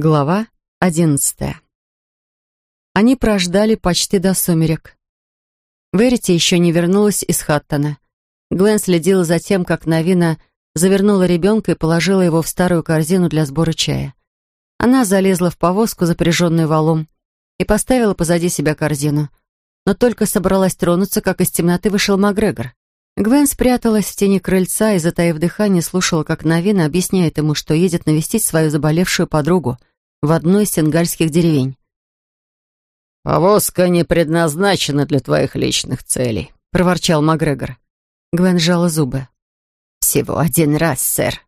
Глава одиннадцатая. Они прождали почти до сумерек. Верити еще не вернулась из Хаттона. Глен следила за тем, как Навина завернула ребенка и положила его в старую корзину для сбора чая. Она залезла в повозку, запряженную валом, и поставила позади себя корзину. Но только собралась тронуться, как из темноты вышел Макгрегор. Гвен спряталась в тени крыльца и, затаив дыхание, слушала, как Навина объясняет ему, что едет навестить свою заболевшую подругу в одной из сенгальских деревень. «Повозка не предназначена для твоих личных целей», — проворчал Макгрегор. Гвен сжала зубы. «Всего один раз, сэр».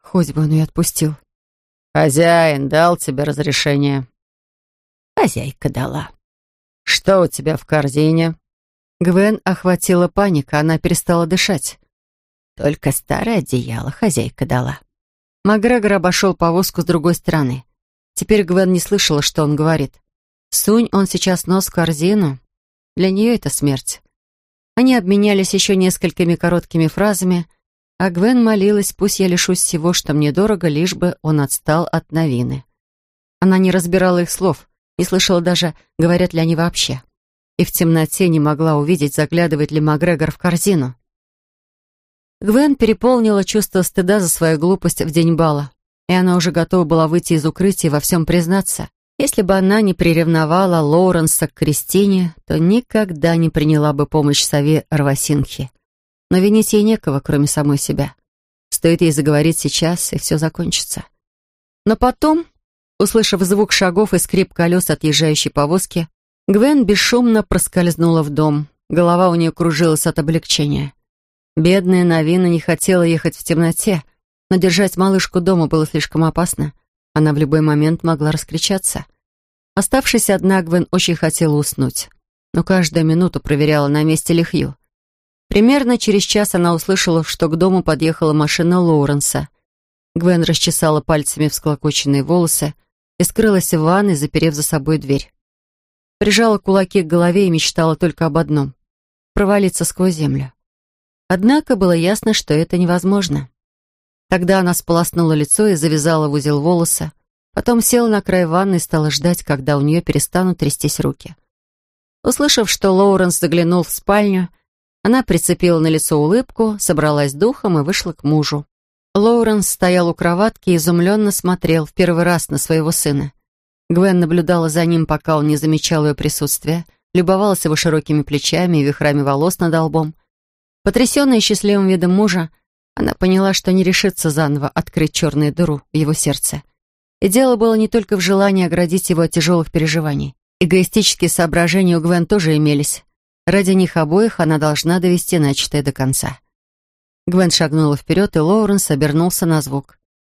Хоть бы он и отпустил. «Хозяин дал тебе разрешение». «Хозяйка дала». «Что у тебя в корзине?» Гвен охватила паника, она перестала дышать. Только старое одеяло хозяйка дала. Макгрегор обошел повозку с другой стороны. Теперь Гвен не слышала, что он говорит. Сунь он сейчас нос в корзину. Для нее это смерть. Они обменялись еще несколькими короткими фразами, а Гвен молилась, пусть я лишусь всего, что мне дорого, лишь бы он отстал от новины. Она не разбирала их слов, не слышала даже, говорят ли они вообще и в темноте не могла увидеть, заглядывает ли Макгрегор в корзину. Гвен переполнила чувство стыда за свою глупость в день бала, и она уже готова была выйти из укрытия и во всем признаться. Если бы она не приревновала Лоуренса к Кристине, то никогда не приняла бы помощь сове Рвасинхи. Но винить ей некого, кроме самой себя. Стоит ей заговорить сейчас, и все закончится. Но потом, услышав звук шагов и скрип колес отъезжающей повозки, Гвен бесшумно проскользнула в дом. Голова у нее кружилась от облегчения. Бедная Новина не хотела ехать в темноте, но держать малышку дома было слишком опасно. Она в любой момент могла раскричаться. Оставшись одна, Гвен очень хотела уснуть, но каждую минуту проверяла, на месте ли Хью. Примерно через час она услышала, что к дому подъехала машина Лоуренса. Гвен расчесала пальцами всклокоченные волосы и скрылась в ванной, заперев за собой дверь прижала кулаки к голове и мечтала только об одном — провалиться сквозь землю. Однако было ясно, что это невозможно. Тогда она сполоснула лицо и завязала в узел волоса, потом села на край ванны и стала ждать, когда у нее перестанут трястись руки. Услышав, что Лоуренс заглянул в спальню, она прицепила на лицо улыбку, собралась духом и вышла к мужу. Лоуренс стоял у кроватки и изумленно смотрел в первый раз на своего сына. Гвен наблюдала за ним, пока он не замечал ее присутствия, любовалась его широкими плечами и вихрами волос над лбом. Потрясенная счастливым видом мужа, она поняла, что не решится заново открыть черную дыру в его сердце. И дело было не только в желании оградить его от тяжелых переживаний. Эгоистические соображения у Гвен тоже имелись. Ради них обоих она должна довести начатое до конца. Гвен шагнула вперед, и Лоуренс обернулся на звук.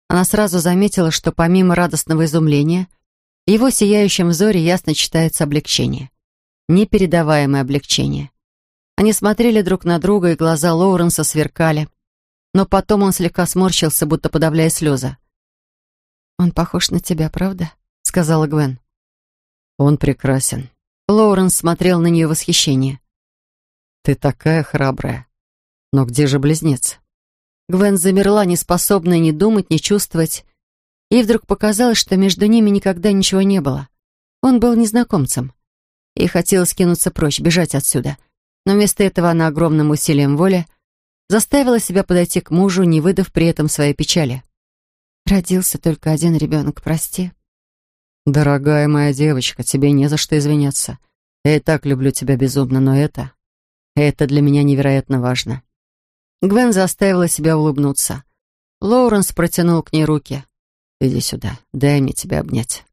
Она сразу заметила, что помимо радостного изумления, в его сияющем взоре ясно читается облегчение. Непередаваемое облегчение. Они смотрели друг на друга, и глаза Лоуренса сверкали. Но потом он слегка сморщился, будто подавляя слезы. «Он похож на тебя, правда?» — сказала Гвен. «Он прекрасен». Лоуренс смотрел на нее в восхищении. «Ты такая храбрая. Но где же близнец?» Гвен замерла, не способная ни думать, ни чувствовать, Ей вдруг показалось, что между ними никогда ничего не было. Он был незнакомцем. Ей хотелось кинуться прочь, бежать отсюда. Но вместо этого она огромным усилием воли заставила себя подойти к мужу, не выдав при этом своей печали. «Родился только один ребенок, прости». «Дорогая моя девочка, тебе не за что извиняться. Я и так люблю тебя безумно, но это... Это для меня невероятно важно». Гвен заставила себя улыбнуться. Лоуренс протянул к ней руки. Иди сюда, дай мне тебя обнять».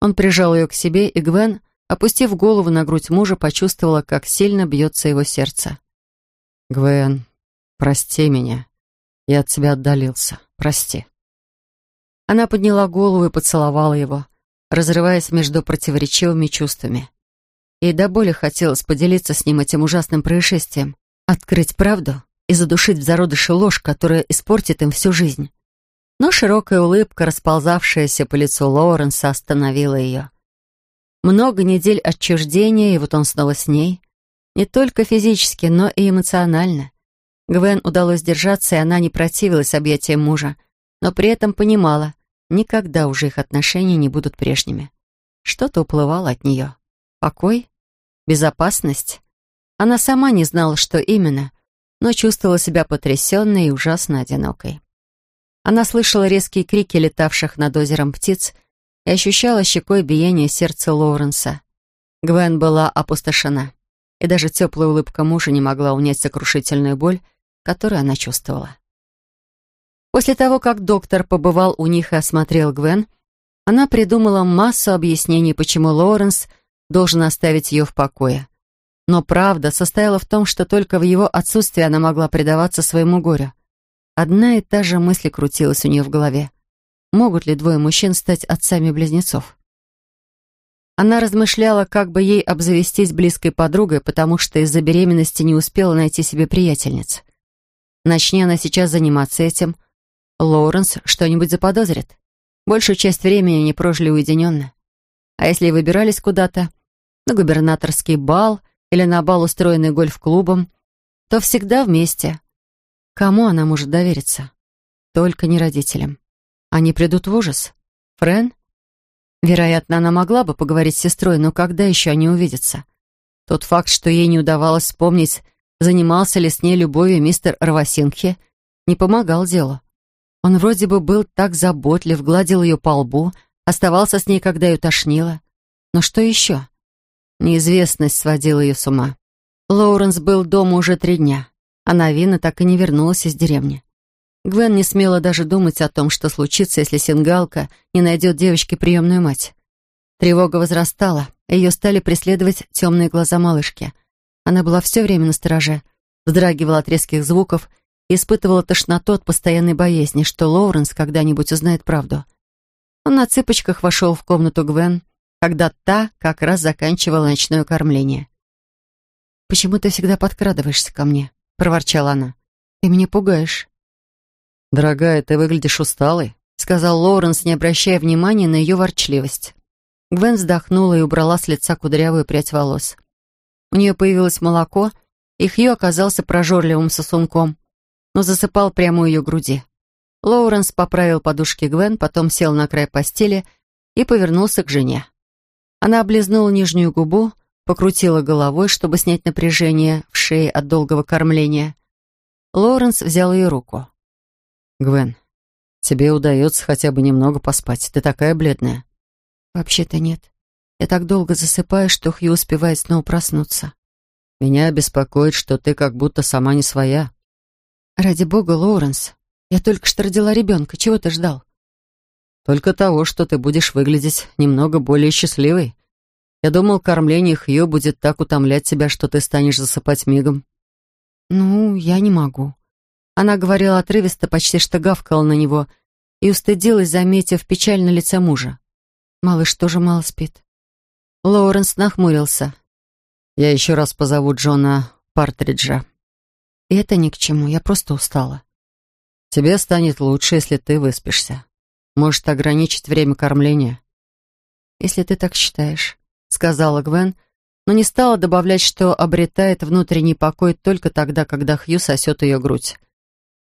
Он прижал ее к себе, и Гвен, опустив голову на грудь мужа, почувствовала, как сильно бьется его сердце. «Гвен, прости меня. Я от тебя отдалился. Прости». Она подняла голову и поцеловала его, разрываясь между противоречивыми чувствами. Ей до боли хотелось поделиться с ним этим ужасным происшествием, открыть правду и задушить в зародыше ложь, которая испортит им всю жизнь. Но широкая улыбка, расползавшаяся по лицу Лоуренса, остановила ее. Много недель отчуждения, и вот он снова с ней. Не только физически, но и эмоционально. Гвен удалось держаться, и она не противилась объятиям мужа, но при этом понимала, никогда уже их отношения не будут прежними. Что-то уплывало от нее. Покой? Безопасность? Она сама не знала, что именно, но чувствовала себя потрясенной и ужасно одинокой. Она слышала резкие крики летавших над озером птиц и ощущала щекой биение сердца Лоуренса. Гвен была опустошена, и даже теплая улыбка мужа не могла унять сокрушительную боль, которую она чувствовала. После того, как доктор побывал у них и осмотрел Гвен, она придумала массу объяснений, почему Лоуренс должен оставить ее в покое. Но правда состояла в том, что только в его отсутствии она могла предаваться своему горю. Одна и та же мысль крутилась у нее в голове. Могут ли двое мужчин стать отцами-близнецов? Она размышляла, как бы ей обзавестись близкой подругой, потому что из-за беременности не успела найти себе приятельниц. Начни она сейчас заниматься этим, Лоуренс что-нибудь заподозрит. Большую часть времени они прожили уединенно. А если и выбирались куда-то, на губернаторский бал или на бал, устроенный гольф-клубом, то всегда вместе. Кому она может довериться? Только не родителям. Они придут в ужас. Френ? Вероятно, она могла бы поговорить с сестрой, но когда еще они увидятся? Тот факт, что ей не удавалось вспомнить, занимался ли с ней любовью мистер Равасинхе, не помогал делу. Он вроде бы был так заботлив, гладил ее по лбу, оставался с ней, когда ее тошнило. Но что еще? Неизвестность сводила ее с ума. Лоуренс был дома уже три дня, а Навина так и не вернулась из деревни. Гвен не смела даже думать о том, что случится, если Сингалка не найдет девочке приемную мать. Тревога возрастала, ее стали преследовать темные глаза малышки. Она была все время на стороже, вздрагивала от резких звуков и испытывала тошноту от постоянной боязни, что Лоуренс когда-нибудь узнает правду. Он на цыпочках вошел в комнату Гвен, когда та как раз заканчивала ночное кормление. «Почему ты всегда подкрадываешься ко мне?» — проворчала она. «Ты меня пугаешь». «Дорогая, ты выглядишь усталой», — сказал Лоуренс, не обращая внимания на ее ворчливость. Гвен вздохнула и убрала с лица кудрявую прядь волос. У нее появилось молоко, и Хью оказался прожорливым сосунком, но засыпал прямо у ее груди. Лоуренс поправил подушки Гвен, потом сел на край постели и повернулся к жене. Она облизнула нижнюю губу, покрутила головой, чтобы снять напряжение в шее от долгого кормления. Лоуренс взял ее руку. «Гвен, тебе удается хотя бы немного поспать. Ты такая бледная». «Вообще-то нет. Я так долго засыпаю, что Хью успевает снова проснуться». «Меня беспокоит, что ты как будто сама не своя». «Ради бога, Лоуренс, я только что родила ребенка. Чего ты ждал?» Только того, что ты будешь выглядеть немного более счастливой. Я думал, кормление Хью будет так утомлять тебя, что ты станешь засыпать мигом. Ну, я не могу. Она говорила отрывисто, почти что гавкала на него, и устыдилась, заметив печаль на лице мужа. Малыш тоже мало спит. Лоуренс нахмурился. «Я еще раз позову Джона Партриджа». И это ни к чему, я просто устала. «Тебе станет лучше, если ты выспишься. Может, ограничить время кормления?» «Если ты так считаешь», — сказала Гвен, но не стала добавлять, что обретает внутренний покой только тогда, когда Хью сосет ее грудь.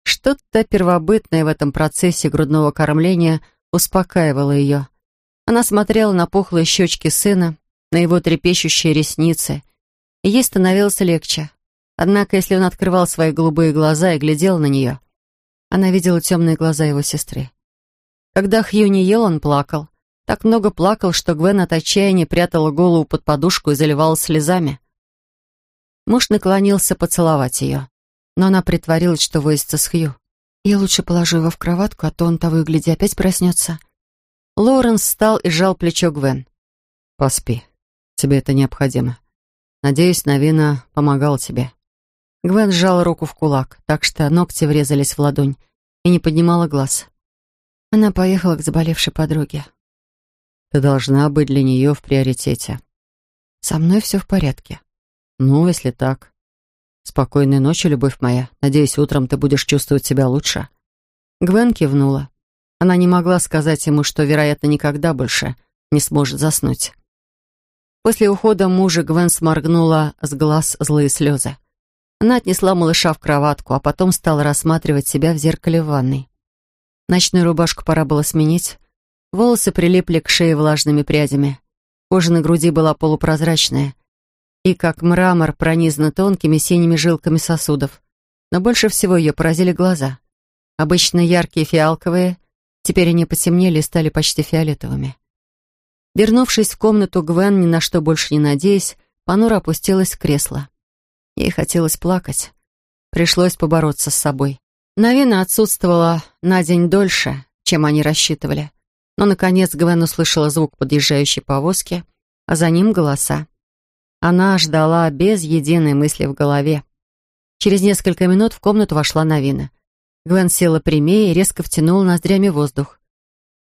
Что-то первобытное в этом процессе грудного кормления успокаивало ее. Она смотрела на пухлые щечки сына, на его трепещущие ресницы, и ей становилось легче. Однако, если он открывал свои голубые глаза и глядел на нее, она видела темные глаза его сестры. Когда Хью не ел, он плакал. Так много плакал, что Гвен от отчаяния прятала голову под подушку и заливалась слезами. Муж наклонился поцеловать ее, но она притворилась, что возится с Хью. «Я лучше положу его в кроватку, а то он того и гляди опять проснется». Лоуренс встал и сжал плечо Гвен. «Поспи. Тебе это необходимо. Надеюсь, Новина помогал тебе». Гвен сжала руку в кулак, так что ногти врезались в ладонь, и не поднимала глаз. Она поехала к заболевшей подруге. Ты должна быть для нее в приоритете. Со мной все в порядке. Ну, если так. Спокойной ночи, любовь моя. Надеюсь, утром ты будешь чувствовать себя лучше. Гвен кивнула. Она не могла сказать ему, что, вероятно, никогда больше не сможет заснуть. После ухода мужа Гвен сморгнула с глаз злые слезы. Она отнесла малыша в кроватку, а потом стала рассматривать себя в зеркале в ванной. Ночную рубашку пора было сменить, Волосы прилипли к шее влажными прядями. Кожа на груди была полупрозрачная и, как мрамор, пронизана тонкими синими жилками сосудов. Но больше всего ее поразили глаза. Обычно яркие фиалковые, теперь они потемнели и стали почти фиолетовыми. Вернувшись в комнату, Гвен, ни на что больше не надеясь, понуро опустилась в кресло. Ей хотелось плакать. Пришлось побороться с собой. Навина отсутствовала на день дольше, чем они рассчитывали. Но, наконец, Гвен услышала звук подъезжающей повозки, а за ним голоса. Она ждала без единой мысли в голове. Через несколько минут в комнату вошла Навина. Гвен села прямее и резко втянула ноздрями воздух.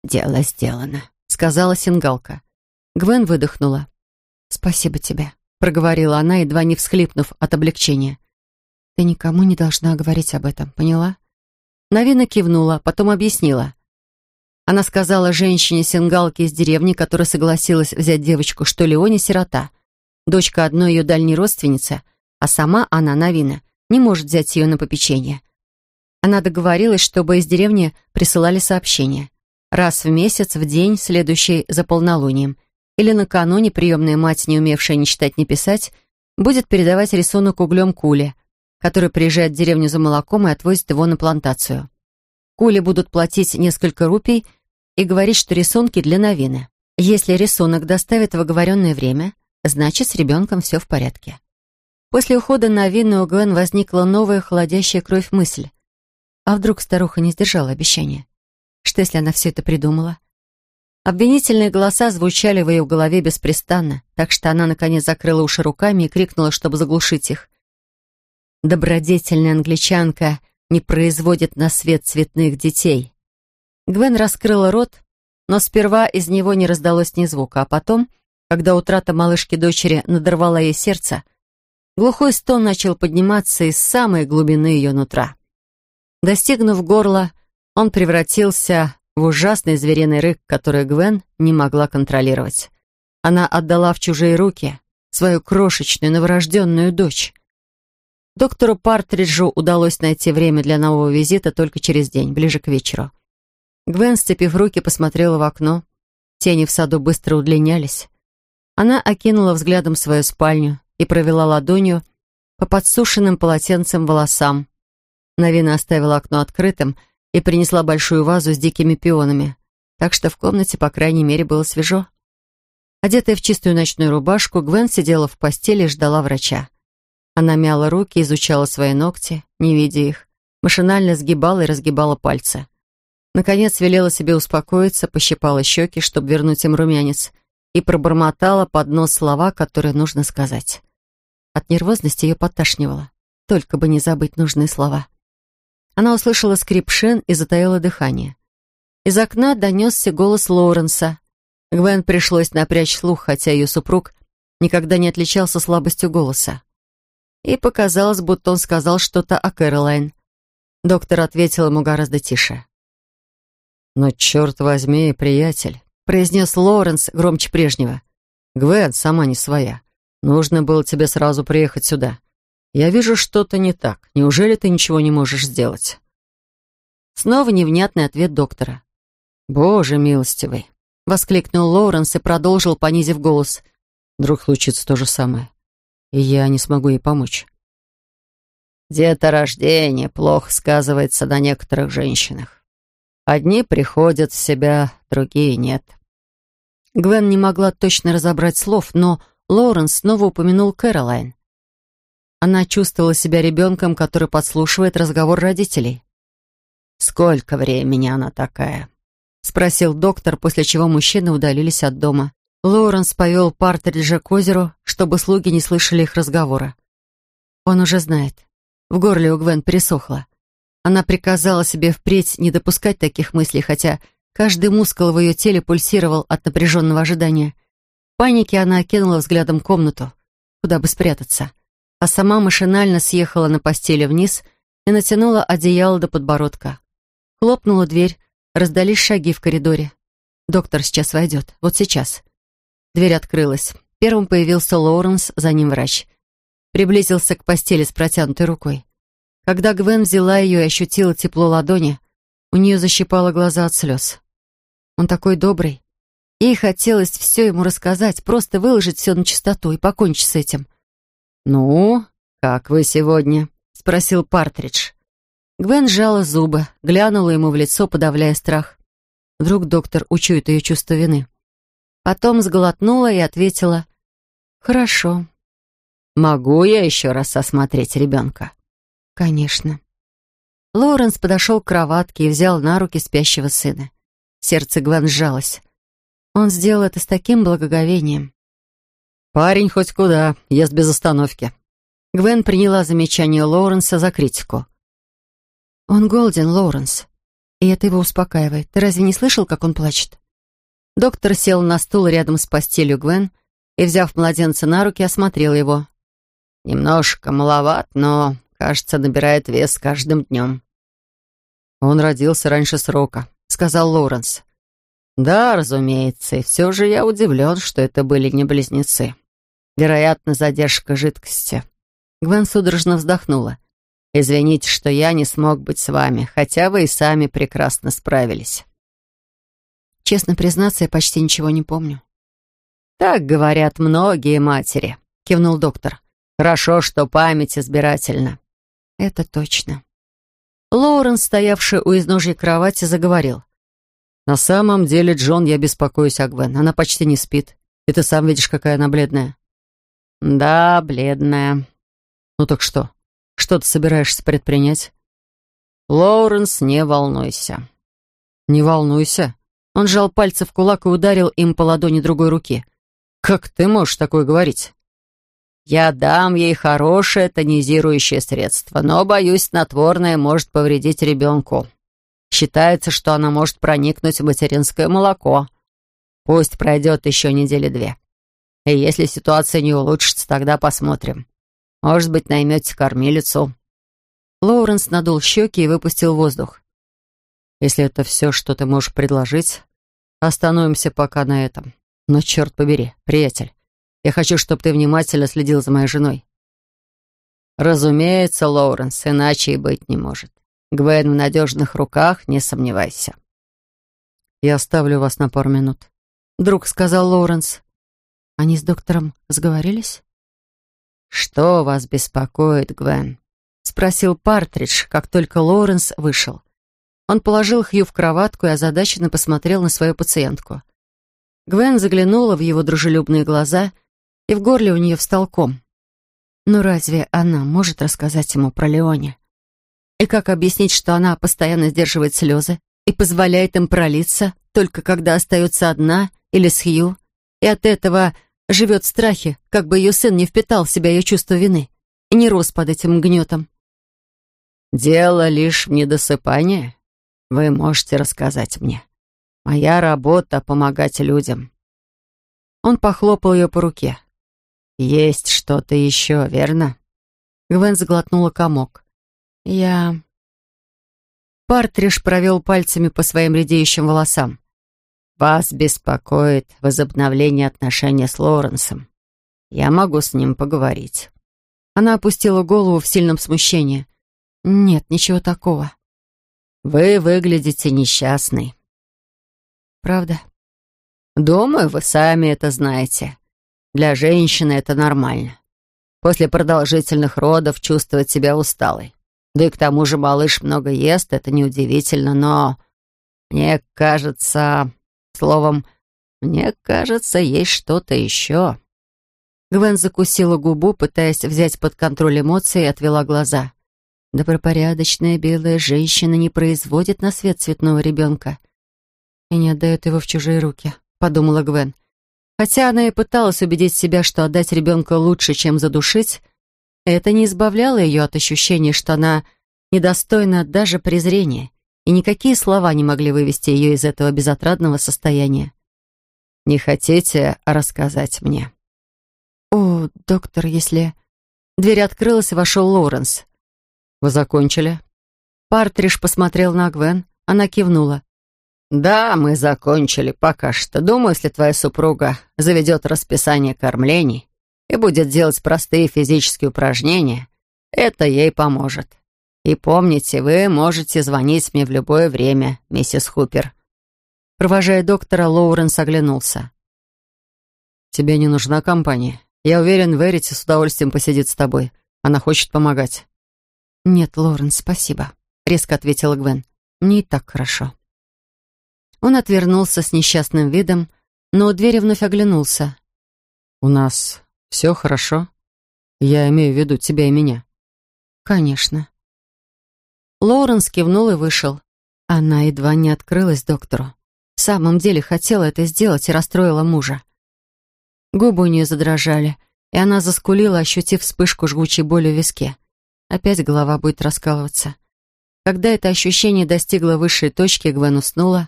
«Дело сделано», — сказала сингалка. Гвен выдохнула. «Спасибо тебе», — проговорила она, едва не всхлипнув от облегчения. «Ты никому не должна говорить об этом, поняла?» Навина кивнула, потом объяснила. Она сказала женщине-сингалке из деревни, которая согласилась взять девочку, что Леоне сирота, дочка одной ее дальней родственницы, а сама она, Навина, не может взять ее на попечение. Она договорилась, чтобы из деревни присылали сообщения. Раз в месяц, в день, следующий за полнолунием, или накануне приемная мать, не умевшая ни читать, ни писать, будет передавать рисунок углем Куле, который приезжает в деревню за молоком и отвозит его на плантацию. Куле будут платить несколько рупий и говорить, что рисунки для новины. Если рисунок доставит в оговоренное время, значит, с ребенком все в порядке. После ухода Новины у Гвен возникла новая холодящая кровь мысль. А вдруг старуха не сдержала обещания? Что, если она все это придумала? Обвинительные голоса звучали в ее голове беспрестанно, так что она, наконец, закрыла уши руками и крикнула, чтобы заглушить их. Добродетельная англичанка не производит на свет цветных детей. Гвен раскрыла рот, но сперва из него не раздалось ни звука, а потом, когда утрата малышки-дочери надорвала ей сердце, глухой стон начал подниматься из самой глубины ее нутра. Достигнув горла, он превратился в ужасный звериный рык, который Гвен не могла контролировать. Она отдала в чужие руки свою крошечную новорожденную дочь. Доктору Партриджу удалось найти время для нового визита только через день, ближе к вечеру. Гвен, сцепив руки, посмотрела в окно. Тени в саду быстро удлинялись. Она окинула взглядом свою спальню и провела ладонью по подсушенным полотенцем волосам. Навина оставила окно открытым и принесла большую вазу с дикими пионами, так что в комнате, по крайней мере, было свежо. Одетая в чистую ночную рубашку, Гвен сидела в постели и ждала врача. Она мяла руки, изучала свои ногти, не видя их, машинально сгибала и разгибала пальцы. Наконец велела себе успокоиться, пощипала щеки, чтобы вернуть им румянец, и пробормотала под нос слова, которые нужно сказать. От нервозности ее подташнивало. Только бы не забыть нужные слова. Она услышала скрип шин и затаила дыхание. Из окна донесся голос Лоуренса. Гвен пришлось напрячь слух, хотя ее супруг никогда не отличался слабостью голоса и показалось, будто он сказал что-то о Кэролайн. Доктор ответил ему гораздо тише. «Но черт возьми, приятель», — произнес Лоренс громче прежнего. «Гвен сама не своя. Нужно было тебе сразу приехать сюда. Я вижу, что-то не так. Неужели ты ничего не можешь сделать?» Снова невнятный ответ доктора. «Боже милостивый!» — воскликнул Лоуренс и продолжил, понизив голос. «Вдруг случится то же самое и я не смогу ей помочь. Деторождение плохо сказывается на некоторых женщинах. Одни приходят в себя, другие нет. Гвен не могла точно разобрать слов, но Лоуренс снова упомянул Кэролайн. Она чувствовала себя ребенком, который подслушивает разговор родителей. «Сколько времени она такая?» — спросил доктор, после чего мужчины удалились от дома. Лоуренс повел Партриджа к озеру, чтобы слуги не слышали их разговора. Он уже знает. В горле у Гвен пересохло. Она приказала себе впредь не допускать таких мыслей, хотя каждый мускул в ее теле пульсировал от напряженного ожидания. В панике она окинула взглядом комнату, куда бы спрятаться, а сама машинально съехала на постели вниз и натянула одеяло до подбородка. Хлопнула дверь, раздались шаги в коридоре. Доктор сейчас войдет, вот сейчас. Дверь открылась. Первым появился Лоуренс, за ним врач. Приблизился к постели с протянутой рукой. Когда Гвен взяла ее и ощутила тепло ладони, у нее защипало глаза от слез. Он такой добрый. Ей хотелось все ему рассказать, просто выложить все на чистоту и покончить с этим. «Ну, как вы сегодня?» — спросил Партридж. Гвен сжала зубы, глянула ему в лицо, подавляя страх. Вдруг доктор учует ее чувство вины. Потом сглотнула и ответила «Хорошо». «Могу я еще раз осмотреть ребенка?» «Конечно». Лоуренс подошел к кроватке и взял на руки спящего сына. Сердце Гвен сжалось. Он сделал это с таким благоговением. «Парень хоть куда, ест без остановки». Гвен приняла замечание Лоуренса за критику. «Он голоден, Лоуренс, и это его успокаивает. Ты разве не слышал, как он плачет?» Доктор сел на стул рядом с постелью Гвен и, взяв младенца на руки, осмотрел его. «Немножко маловат, но, кажется, набирает вес каждым днем». «Он родился раньше срока», — сказал Лоуренс. «Да, разумеется, и все же я удивлен, что это были не близнецы. Вероятно, задержка жидкости». Гвен судорожно вздохнула. Извините, что я не смог быть с вами, хотя вы и сами прекрасно справились. Честно признаться, я почти ничего не помню. Так говорят многие матери, кивнул доктор. Хорошо, что память избирательна. Это точно. Лоуренс, стоявший у изножья кровати, заговорил. «На самом деле, Джон, я беспокоюсь о Гвен. Она почти не спит. И ты сам видишь, какая она бледная». «Да, бледная». «Ну так что, что ты собираешься предпринять?» «Лоуренс, не волнуйся». «Не волнуйся». Он сжал пальцы в кулак и ударил им по ладони другой руки. «Как ты можешь такое говорить?» «Я дам ей хорошее тонизирующее средство, но, боюсь, снотворное может повредить ребенку. Считается, что она может проникнуть в материнское молоко. Пусть пройдет еще недели две. И если ситуация не улучшится, тогда посмотрим. Может быть, наймете кормилицу». Лоуренс надул щеки и выпустил воздух. «Если это все, что ты можешь предложить, остановимся пока на этом. Но черт побери, приятель, я хочу, чтобы ты внимательно следил за моей женой». «Разумеется, Лоуренс, иначе и быть не может. Гвен в надежных руках, не сомневайся». «Я оставлю вас на пару минут», — вдруг сказал Лоуренс. «Они с доктором сговорились?» «Что вас беспокоит, Гвен?» — спросил Партридж, как только Лоуренс вышел. Он положил Хью в кроватку и озадаченно посмотрел на свою пациентку. Гвен заглянула в его дружелюбные глаза, и в горле у нее встал ком. Ну разве она может рассказать ему про Леоне? И как объяснить, что она постоянно сдерживает слезы и позволяет им пролиться, только когда остается одна или с Хью, и от этого живет в страхе, как бы ее сын не впитал в себя ее чувство вины и не рос под этим гнетом. «Дело лишь в недосыпании. Вы можете рассказать мне. Моя работа — помогать людям». Он похлопал ее по руке. «Есть что-то еще, верно?» Гвен заглотнула комок. «Я...» Партриш провел пальцами по своим редеющим волосам. Вас беспокоит возобновление отношений с Лоренсом. Я могу с ним поговорить». Она опустила голову в сильном смущении. «Нет, ничего такого». «Вы выглядите несчастной». «Правда?» «Думаю, вы сами это знаете. Для женщины это нормально. После продолжительных родов чувствовать себя усталой. Да и к тому же малыш много ест, это неудивительно, но... Мне кажется, Словом, мне кажется, есть что-то еще». Гвен закусила губу, пытаясь взять под контроль эмоции, и отвела глаза. Добропорядочная белая женщина не производит на свет цветного ребенка и не отдает его в чужие руки, подумала Гвен. Хотя она и пыталась убедить себя, что отдать ребенка лучше, чем задушить, это не избавляло ее от ощущения, что она недостойна даже презрения и никакие слова не могли вывести ее из этого безотрадного состояния. «Не хотите рассказать мне?» «О, доктор, если...» Дверь открылась, и вошел Лоуренс. «Вы закончили?» Партриш посмотрел на Гвен. Она кивнула. «Да, мы закончили пока что. Думаю, если твоя супруга заведет расписание кормлений и будет делать простые физические упражнения, это ей поможет. И помните, вы можете звонить мне в любое время, миссис Хупер». Провожая доктора, Лоуренс оглянулся. «Тебе не нужна компания. Я уверен, Верити с удовольствием посидит с тобой. Она хочет помогать». «Нет, Лоуренс, спасибо», — резко ответила Гвен. «Мне и так хорошо». Он отвернулся с несчастным видом, но у двери вновь оглянулся. «У нас все хорошо? Я имею в виду тебя и меня». «Конечно». Лоуренс кивнул и вышел. Она едва не открылась доктору. В самом деле хотела это сделать и расстроила мужа. Губы у нее задрожали, и она заскулила, ощутив вспышку жгучей боли в виске. Опять голова будет раскалываться. Когда это ощущение достигло высшей точки, Гвен уснула,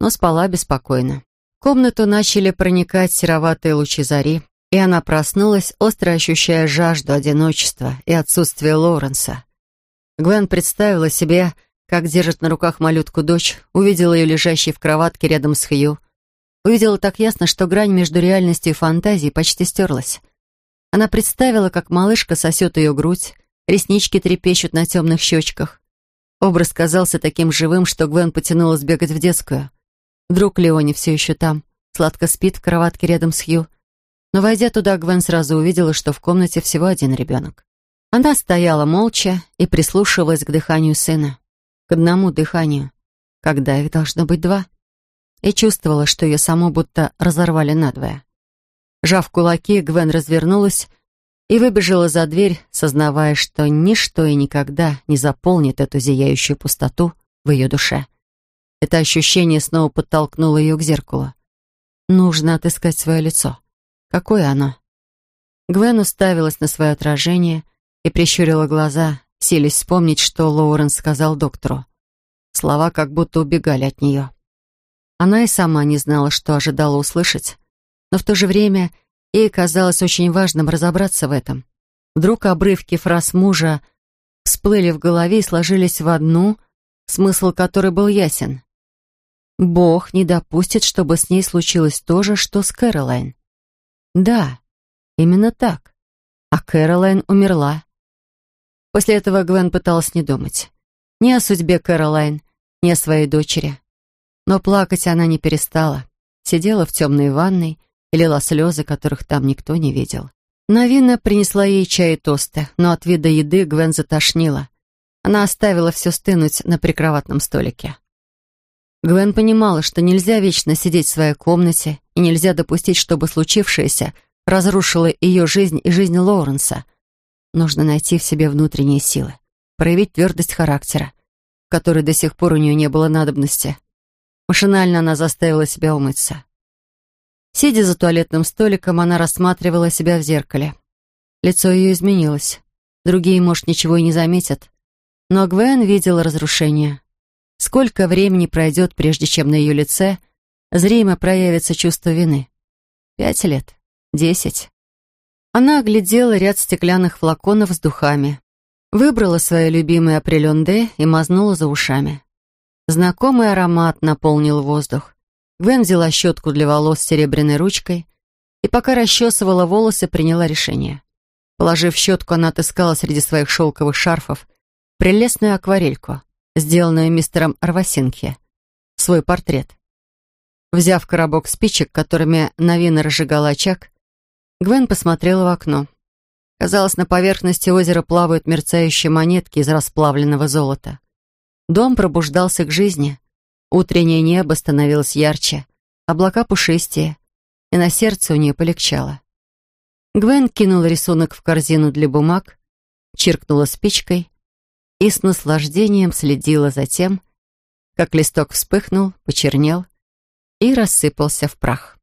но спала беспокойно. В комнату начали проникать сероватые лучи зари, и она проснулась, остро ощущая жажду одиночества и отсутствие Лоуренса. Гвен представила себе, как держит на руках малютку дочь, увидела ее лежащей в кроватке рядом с Хью. Увидела так ясно, что грань между реальностью и фантазией почти стерлась. Она представила, как малышка сосет ее грудь, реснички трепещут на темных щечках. Образ казался таким живым, что Гвен потянулась бегать в детскую. Вдруг Леони все еще там, сладко спит в кроватке рядом с Хью. Но, войдя туда, Гвен сразу увидела, что в комнате всего один ребенок. Она стояла молча и прислушивалась к дыханию сына к одному дыханию, когда их должно быть два, и чувствовала, что ее само будто разорвали надвое. Жав кулаки, Гвен развернулась и выбежала за дверь, сознавая, что ничто и никогда не заполнит эту зияющую пустоту в ее душе. Это ощущение снова подтолкнуло ее к зеркалу. Нужно отыскать свое лицо. Какое оно? Гвен уставилась на свое отражение и прищурила глаза, силясь вспомнить, что Лоуренс сказал доктору. Слова как будто убегали от нее. Она и сама не знала, что ожидала услышать, но в то же время ей казалось очень важным разобраться в этом. Вдруг обрывки фраз мужа всплыли в голове и сложились в одну, смысл которой был ясен. Бог не допустит, чтобы с ней случилось то же, что с Кэролайн. Да, именно так. А Кэролайн умерла. После этого Гвен пыталась не думать. Ни о судьбе Кэролайн, ни о своей дочери. Но плакать она не перестала. Сидела в темной ванной и лила слезы, которых там никто не видел. Навина принесла ей чай и тосты, но от вида еды Гвен затошнила. Она оставила все стынуть на прикроватном столике. Гвен понимала, что нельзя вечно сидеть в своей комнате и нельзя допустить, чтобы случившееся разрушило ее жизнь и жизнь Лоуренса — Нужно найти в себе внутренние силы, проявить твердость характера, которой до сих пор у нее не было надобности. Машинально она заставила себя умыться. Сидя за туалетным столиком, она рассматривала себя в зеркале. Лицо ее изменилось. Другие, может, ничего и не заметят. Но Гвен видела разрушение. Сколько времени пройдет, прежде чем на ее лице зримо проявится чувство вины? Пять лет? Десять? Она оглядела ряд стеклянных флаконов с духами, выбрала свое любимое апреленде и мазнула за ушами. Знакомый аромат наполнил воздух. Гвен взяла щетку для волос с серебряной ручкой и пока расчесывала волосы, приняла решение. Положив щетку, она отыскала среди своих шелковых шарфов прелестную акварельку, сделанную мистером Арвасинхе, свой портрет. Взяв коробок спичек, которыми Новина разжигала очаг, Гвен посмотрела в окно. Казалось, на поверхности озера плавают мерцающие монетки из расплавленного золота. Дом пробуждался к жизни. Утреннее небо становилось ярче, облака пушистее, и на сердце у нее полегчало. Гвен кинула рисунок в корзину для бумаг, чиркнула спичкой и с наслаждением следила за тем, как листок вспыхнул, почернел и рассыпался в прах.